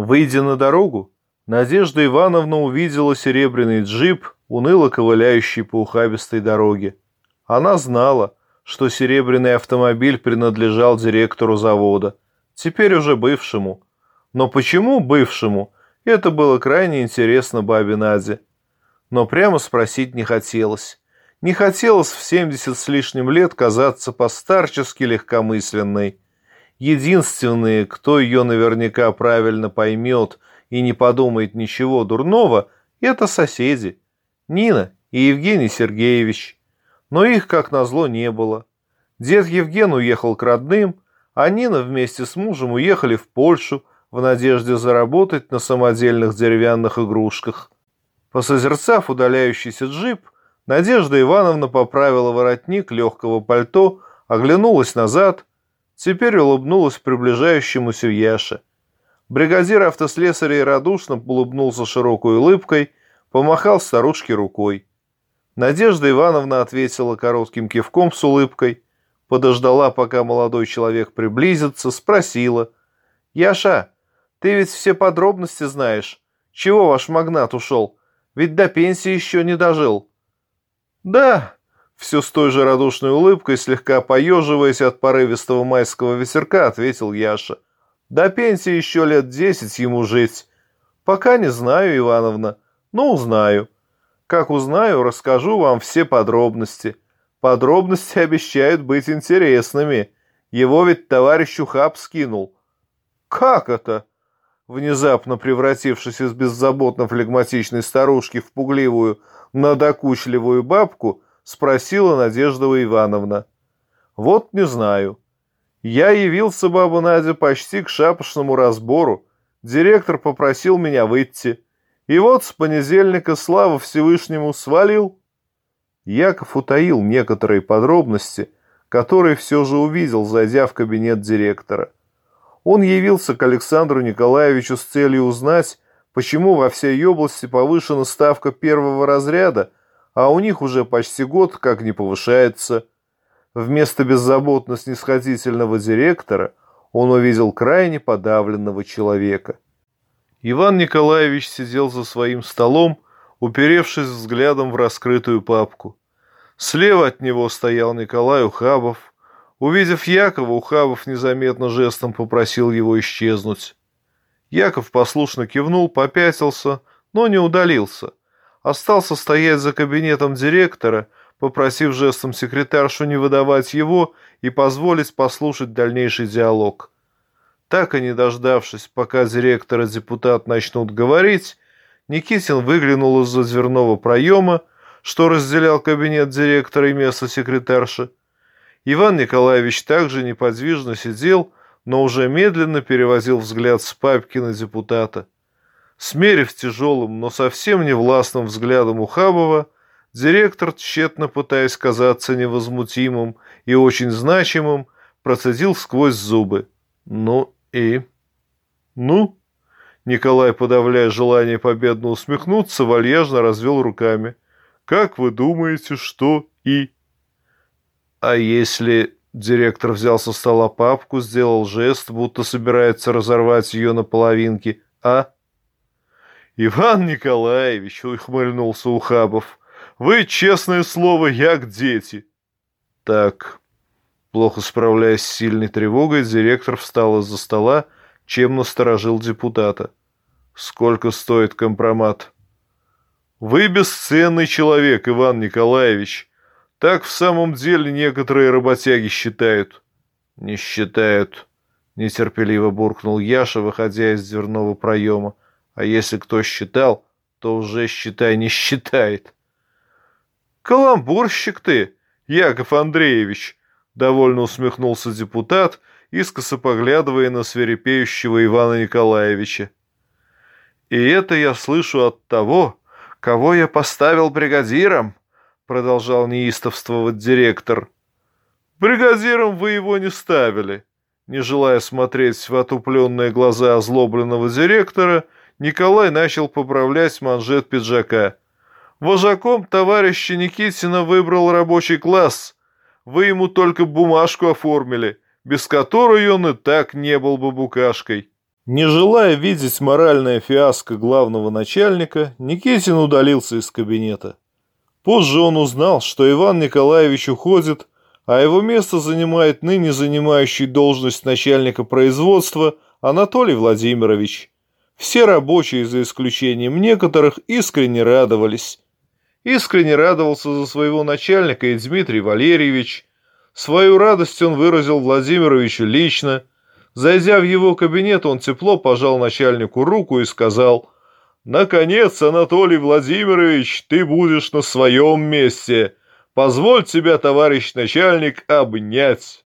Выйдя на дорогу, Надежда Ивановна увидела серебряный джип, уныло ковыляющий по ухабистой дороге. Она знала, что серебряный автомобиль принадлежал директору завода, теперь уже бывшему. Но почему бывшему, это было крайне интересно бабе Наде. Но прямо спросить не хотелось. Не хотелось в 70 с лишним лет казаться постарчески легкомысленной. Единственные, кто ее наверняка правильно поймет и не подумает ничего дурного, это соседи. Нина и Евгений Сергеевич. Но их, как назло, не было. Дед Евген уехал к родным, а Нина вместе с мужем уехали в Польшу в надежде заработать на самодельных деревянных игрушках. Посозерцав удаляющийся джип, Надежда Ивановна поправила воротник легкого пальто, оглянулась назад, теперь улыбнулась приближающемуся Яше. Бригадир автослесарей радушно улыбнулся широкой улыбкой, помахал старушке рукой. Надежда Ивановна ответила коротким кивком с улыбкой, подождала, пока молодой человек приблизится, спросила. «Яша, ты ведь все подробности знаешь. Чего ваш магнат ушел? Ведь до пенсии еще не дожил». «Да», — все с той же радушной улыбкой, слегка поеживаясь от порывистого майского ветерка, ответил Яша. «До пенсии еще лет десять ему жить. Пока не знаю, Ивановна, но узнаю. Как узнаю, расскажу вам все подробности. Подробности обещают быть интересными. Его ведь товарищ Ухаб скинул». «Как это?» Внезапно превратившись из беззаботно флегматичной старушки в пугливую, надокучливую бабку, спросила Надежда Ивановна. «Вот не знаю. Я явился, баба Надя, почти к шапошному разбору. Директор попросил меня выйти. И вот с понедельника слава Всевышнему свалил». Яков утаил некоторые подробности, которые все же увидел, зайдя в кабинет директора. Он явился к Александру Николаевичу с целью узнать, почему во всей области повышена ставка первого разряда, а у них уже почти год как не повышается. Вместо беззаботно-снисходительного директора он увидел крайне подавленного человека. Иван Николаевич сидел за своим столом, уперевшись взглядом в раскрытую папку. Слева от него стоял Николай Ухабов. Увидев Якова, Ухабов незаметно жестом попросил его исчезнуть. Яков послушно кивнул, попятился, но не удалился. Остался стоять за кабинетом директора, попросив жестом секретаршу не выдавать его и позволить послушать дальнейший диалог. Так и не дождавшись, пока директор и депутат начнут говорить, Никитин выглянул из-за дверного проема, что разделял кабинет директора и место секретарши. Иван Николаевич также неподвижно сидел, но уже медленно перевозил взгляд с папки на депутата. Смерив тяжелым, но совсем не властным взглядом Ухабова, директор, тщетно пытаясь казаться невозмутимым и очень значимым, процедил сквозь зубы. «Ну и...» «Ну?» Николай, подавляя желание победно усмехнуться, вальяжно развел руками. «Как вы думаете, что и...» «А если Директор взял со стола папку, сделал жест, будто собирается разорвать ее на половинки. «А?» «Иван Николаевич», — ухмыльнулся Ухабов, — «вы, честное слово, як дети». «Так». Плохо справляясь с сильной тревогой, директор встал из-за стола, чем насторожил депутата. «Сколько стоит компромат?» «Вы бесценный человек, Иван Николаевич», так в самом деле некоторые работяги считают. Не считают, нетерпеливо буркнул Яша, выходя из дверного проема. А если кто считал, то уже, считай, не считает. Каламбурщик ты, Яков Андреевич, довольно усмехнулся депутат, искоса поглядывая на свирепеющего Ивана Николаевича. И это я слышу от того, кого я поставил бригадиром продолжал неистовствовать директор. Бригадиром вы его не ставили. Не желая смотреть в отупленные глаза озлобленного директора, Николай начал поправлять манжет пиджака. Вожаком товарища Никитина выбрал рабочий класс. Вы ему только бумажку оформили, без которой он и так не был бы букашкой. Не желая видеть моральное фиаско главного начальника, Никитин удалился из кабинета. Позже он узнал, что Иван Николаевич уходит, а его место занимает ныне занимающий должность начальника производства Анатолий Владимирович. Все рабочие, за исключением некоторых, искренне радовались. Искренне радовался за своего начальника и Дмитрий Валерьевич. Свою радость он выразил Владимировичу лично. Зайдя в его кабинет, он тепло пожал начальнику руку и сказал «Наконец, Анатолий Владимирович, ты будешь на своем месте. Позволь тебя, товарищ начальник, обнять».